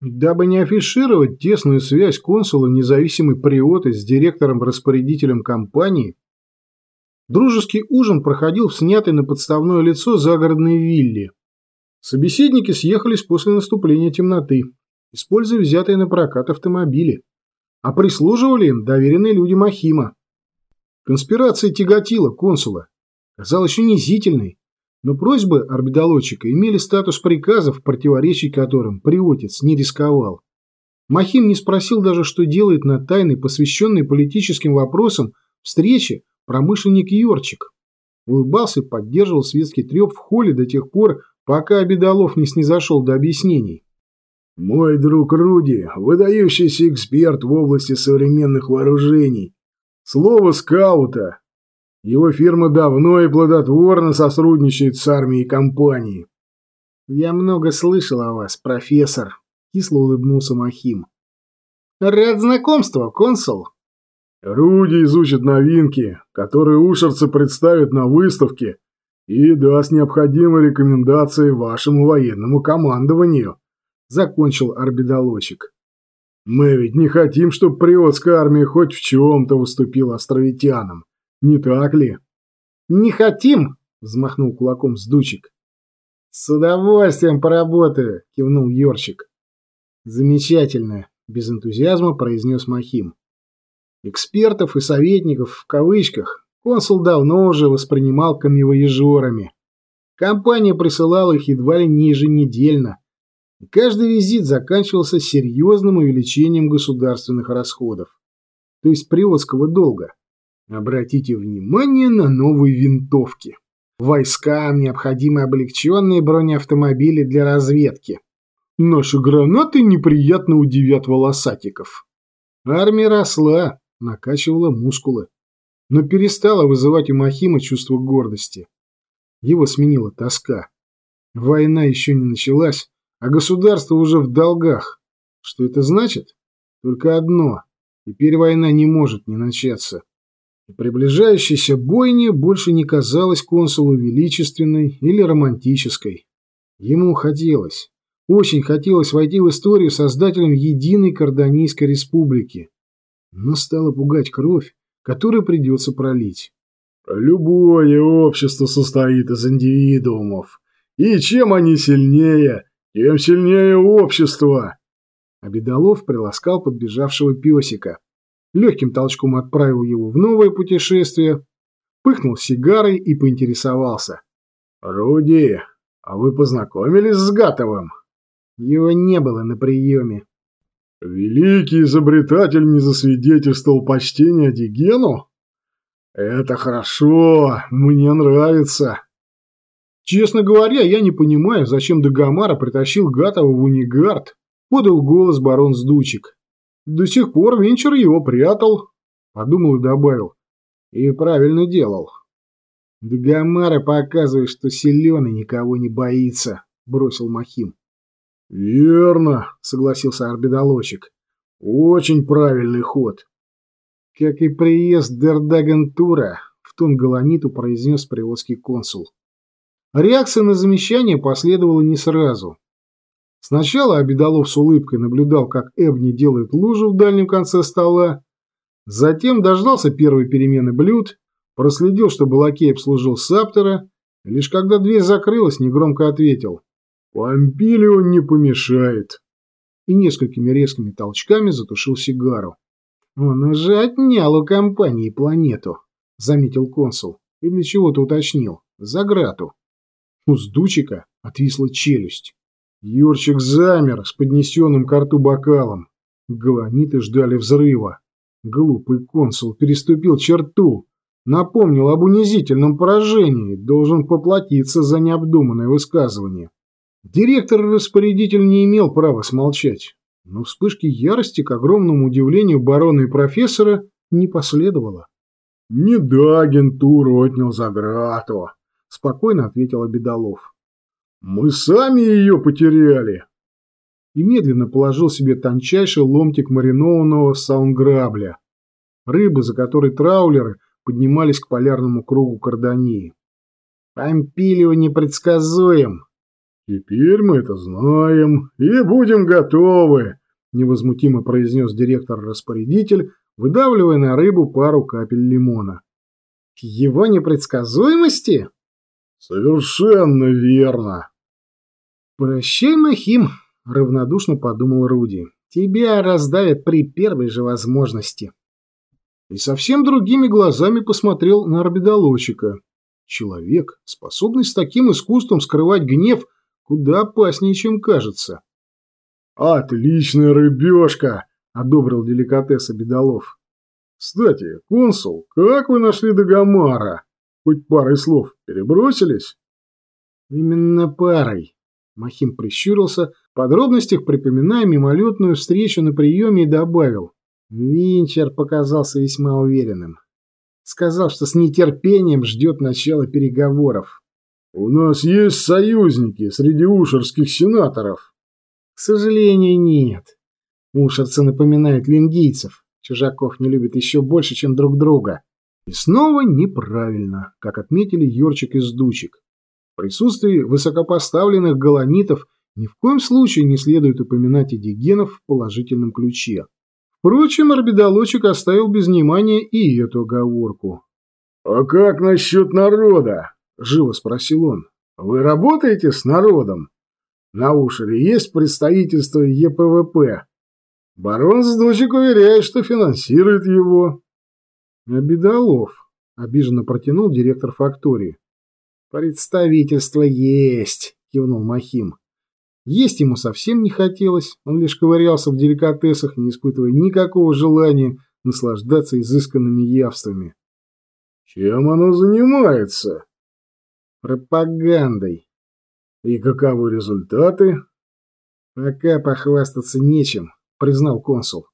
Дабы не афишировать тесную связь консула независимой приоты с директором-распорядителем компании, дружеский ужин проходил в снятой на подставное лицо загородной вилле. Собеседники съехались после наступления темноты, используя взятые на прокат автомобили, а прислуживали им доверенные люди Махима. Конспирация тяготила консула, казалась унизительной, но просьбы орбидолотчика имели статус приказов, противоречий которым приотец не рисковал. Махим не спросил даже, что делает на тайной, посвященной политическим вопросам, встрече промышленник Йорчик. Улыбался и поддерживал светский треп в холле до тех пор, пока Обедолов не снизошел до объяснений. «Мой друг Руди – выдающийся эксперт в области современных вооружений. Слово скаута, его фирма давно и плодотворно сотрудничает с армией компании. «Я много слышал о вас, профессор», — кисло улыбнулся Махим. «Рад знакомству, консул». «Руди изучит новинки, которые ушерцы представят на выставке и даст необходимые рекомендации вашему военному командованию», — закончил орбидолочек. «Мы ведь не хотим, чтобы приотская армия хоть в чем-то уступила островитянам. Не так ли? Не хотим, взмахнул кулаком сдучик. С удовольствием поработаю, кивнул Ёрчик. Замечательно, без энтузиазма произнес Махим. Экспертов и советников в кавычках консул давно уже воспринимал камевоежорами. Компания присылала их едва ли не еженедельно, и каждый визит заканчивался серьезным увеличением государственных расходов, то есть приводского долга. Обратите внимание на новые винтовки. Войскам необходимы облегченные бронеавтомобили для разведки. Наши гранаты неприятно удивят волосатиков. Армия росла, накачивала мускулы, но перестала вызывать у Махима чувство гордости. Его сменила тоска. Война еще не началась, а государство уже в долгах. Что это значит? Только одно. Теперь война не может не начаться. Приближающаяся бойня больше не казалась консулу величественной или романтической. Ему хотелось, очень хотелось войти в историю создателем единой Карданийской республики. Но стало пугать кровь, которую придется пролить. «Любое общество состоит из индивидуумов, и чем они сильнее, тем сильнее общество!» Обедолов приласкал подбежавшего песика легким толчком отправил его в новое путешествие, пыхнул сигарой и поинтересовался. «Руди, а вы познакомились с Гатовым?» Его не было на приеме. «Великий изобретатель не засвидетельствовал почтения Дигену? Это хорошо, мне нравится». «Честно говоря, я не понимаю, зачем Дагомара притащил Гатова в Унигард», — подал голос барон Сдучик. До сих пор Винчер его прятал, подумал и добавил. И правильно делал. Дагомара показывает, что силен и никого не боится, бросил Махим. Верно, согласился орбидолочек. Очень правильный ход. Как и приезд Дердагентура, в тон Галаниту произнес приводский консул. Реакция на замечание последовала не сразу. Сначала Обедолов с улыбкой наблюдал, как Эбни делает лужу в дальнем конце стола, затем дождался первой перемены блюд, проследил, чтобы лакей обслужил Саптера, лишь когда дверь закрылась, негромко ответил «Помпилио не помешает» и несколькими резкими толчками затушил сигару. «Он уже отнял у компании планету», — заметил консул, и для чего-то уточнил, «за грату». У сдучика отвисла челюсть. Юрчик замер с поднесенным к рту бокалом. Галаниты ждали взрыва. Глупый консул переступил черту. Напомнил об унизительном поражении, должен поплатиться за необдуманное высказывание. Директор-распорядитель не имел права смолчать, но вспышки ярости, к огромному удивлению барона и профессора, не последовало. «Не да, агентуру отнял Заграту», — спокойно ответил Обедолов. Мы сами ее потеряли. И медленно положил себе тончайший ломтик маринованного саунграбля, рыбы, за которой траулеры поднимались к полярному кругу Кардании. Помпилио непредсказуем. «Теперь мы это знаем и будем готовы», – невозмутимо произнес директор-распорядитель, выдавливая на рыбу пару капель лимона. «К его непредсказуемости?» «Совершенно верно». «Прощай, Махим», — равнодушно подумал Руди. «Тебя раздавят при первой же возможности». И совсем другими глазами посмотрел на орбидолочика. Человек, способный с таким искусством скрывать гнев, куда опаснее, чем кажется. «Отличная рыбешка!» — одобрил деликатес Обедолов. «Кстати, консул, как вы нашли Дагомара? Хоть парой слов перебросились?» «Именно парой». Махим прищурился, в подробностях припоминая мимолетную встречу на приеме и добавил. Винчер показался весьма уверенным. Сказал, что с нетерпением ждет начала переговоров. «У нас есть союзники среди ушерских сенаторов». «К сожалению, нет. Ушерцы напоминают лингийцев. Чужаков не любят еще больше, чем друг друга». И снова неправильно, как отметили Йорчик и Сдучик. В присутствии высокопоставленных галанитов ни в коем случае не следует упоминать эдигенов в положительном ключе. Впрочем, орбидолочек оставил без внимания и эту оговорку. «А как насчет народа?» – живо спросил он. «Вы работаете с народом? На Ушере есть представительство ЕПВП. Барон Сдучик уверяет, что финансирует его». «Обедолов», – обиженно протянул директор фактории. «Представительство есть», – кивнул Махим. Есть ему совсем не хотелось, он лишь ковырялся в деликатесах, не испытывая никакого желания наслаждаться изысканными явствами. «Чем оно занимается?» «Пропагандой». «И каковы результаты?» «Пока похвастаться нечем», — признал консул.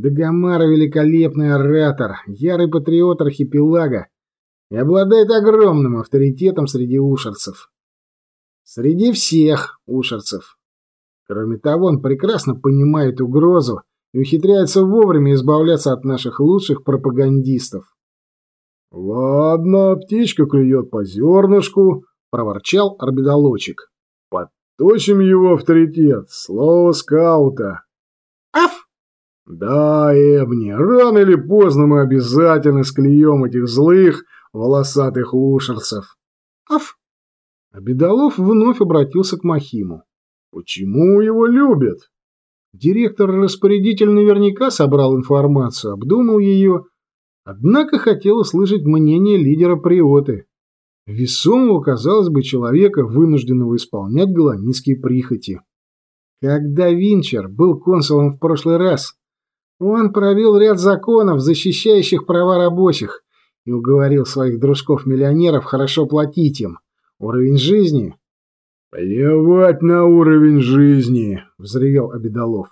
Дагомара — великолепный оратор, ярый патриот архипелага и обладает огромным авторитетом среди ушерцев. Среди всех ушерцев. Кроме того, он прекрасно понимает угрозу и ухитряется вовремя избавляться от наших лучших пропагандистов. «Ладно, птичка клюет по зернышку», — проворчал орбидолочек. «Подточим его авторитет, слово скаута». «Аф!» «Да, Эбни, рано или поздно мы обязательно склеем этих злых, волосатых ушерцев». «Аф!» А Бедолов вновь обратился к Махиму. «Почему его любят?» Директор-распорядитель наверняка собрал информацию, обдумал ее, однако хотел услышать мнение лидера Приоты, весомого, казалось бы, человека, вынужденного исполнять голонистские прихоти. Когда Винчер был консулом в прошлый раз, он провел ряд законов, защищающих права рабочих, и уговорил своих дружков-миллионеров хорошо платить им. Уровень жизни? Плевать на уровень жизни, взревел Обедолов.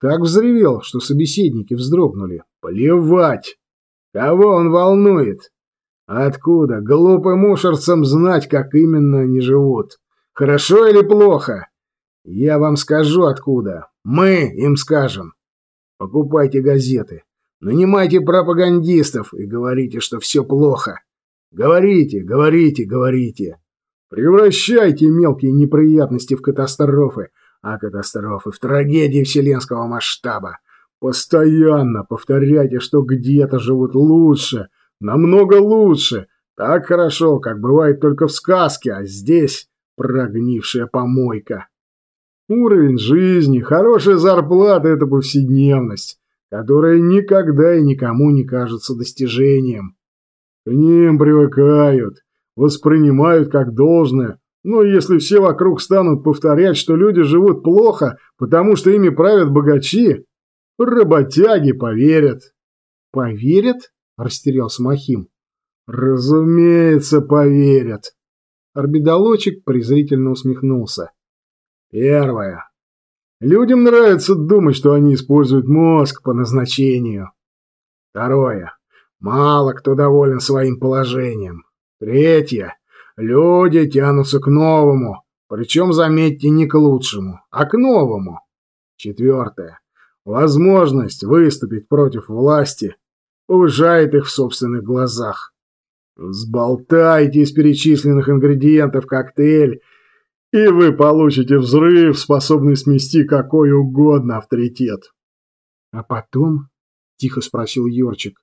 Так взревел, что собеседники вздрогнули. Плевать! Кого он волнует? Откуда глупым ушерцам знать, как именно они живут? Хорошо или плохо? Я вам скажу откуда. Мы им скажем. Покупайте газеты, нанимайте пропагандистов и говорите, что все плохо. Говорите, говорите, говорите. Превращайте мелкие неприятности в катастрофы, а катастрофы в трагедии вселенского масштаба. Постоянно повторяйте, что где-то живут лучше, намного лучше, так хорошо, как бывает только в сказке, а здесь прогнившая помойка. Уровень жизни, хорошая зарплата — это повседневность, которая никогда и никому не кажется достижением. К ним привыкают, воспринимают как должное. Но если все вокруг станут повторять, что люди живут плохо, потому что ими правят богачи, работяги поверят. Поверят? Растерялся Махим. Разумеется, поверят. Орбидолочек презрительно усмехнулся. Первое. Людям нравится думать, что они используют мозг по назначению. Второе. Мало кто доволен своим положением. Третье. Люди тянутся к новому, причем, заметьте, не к лучшему, а к новому. Четвертое. Возможность выступить против власти повышает их в собственных глазах. Сболтайте из перечисленных ингредиентов коктейль, и вы получите взрыв, способный смести какой угодно авторитет. — А потом? — тихо спросил Йорчик.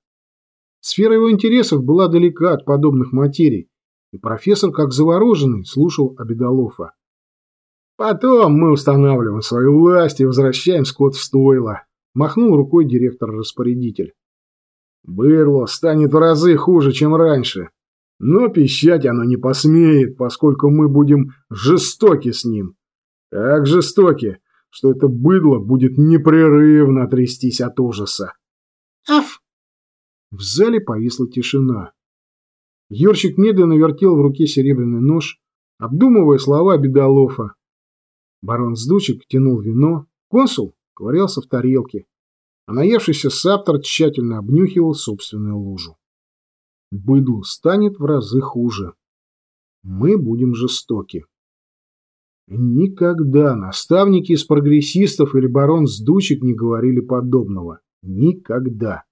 Сфера его интересов была далека от подобных материй, и профессор, как завороженный, слушал Обедолофа. «Потом мы устанавливаем свою власть и возвращаем скот в стойло», — махнул рукой директор-распорядитель. «Бырло станет в разы хуже, чем раньше, но пищать оно не посмеет, поскольку мы будем жестоки с ним. Так жестоки, что это быдло будет непрерывно трястись от ужаса». «Аф!» В зале повисла тишина. Ёрчик медленно вертел в руке серебряный нож, обдумывая слова Бедолофа. Барон Сдучек тянул вино, консул ковырялся в тарелке, а наевшийся саптор тщательно обнюхивал собственную лужу. Быдлу станет в разы хуже. Мы будем жестоки. Никогда наставники из прогрессистов или барон Сдучек не говорили подобного. Никогда.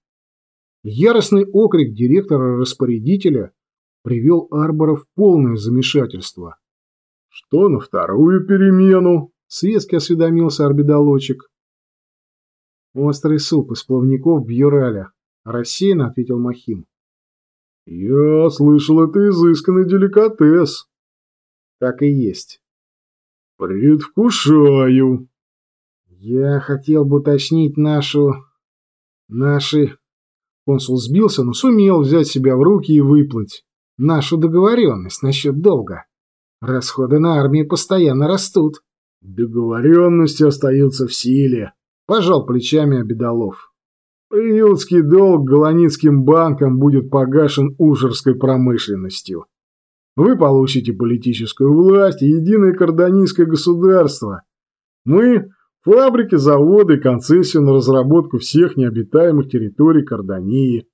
Яростный окрик директора-распорядителя привел Арбора в полное замешательство. — Что на вторую перемену? — светски осведомился орбидолочек. — Острый суп из плавников Бьюраля, — рассеянно ответил Махим. — Я слышал, это изысканный деликатес. — Так и есть. — Предвкушаю. — Я хотел бы уточнить нашу... наши... Консул сбился, но сумел взять себя в руки и выплыть. Нашу договоренность насчет долга. Расходы на армию постоянно растут. Договоренности остаются в силе. Пожал плечами Обедолов. Приютский долг Голоницким банкам будет погашен ужерской промышленностью. Вы получите политическую власть и единое кардонийское государство. Мы Фабрики, заводы, концессию на разработку всех необитаемых территорий Кардании.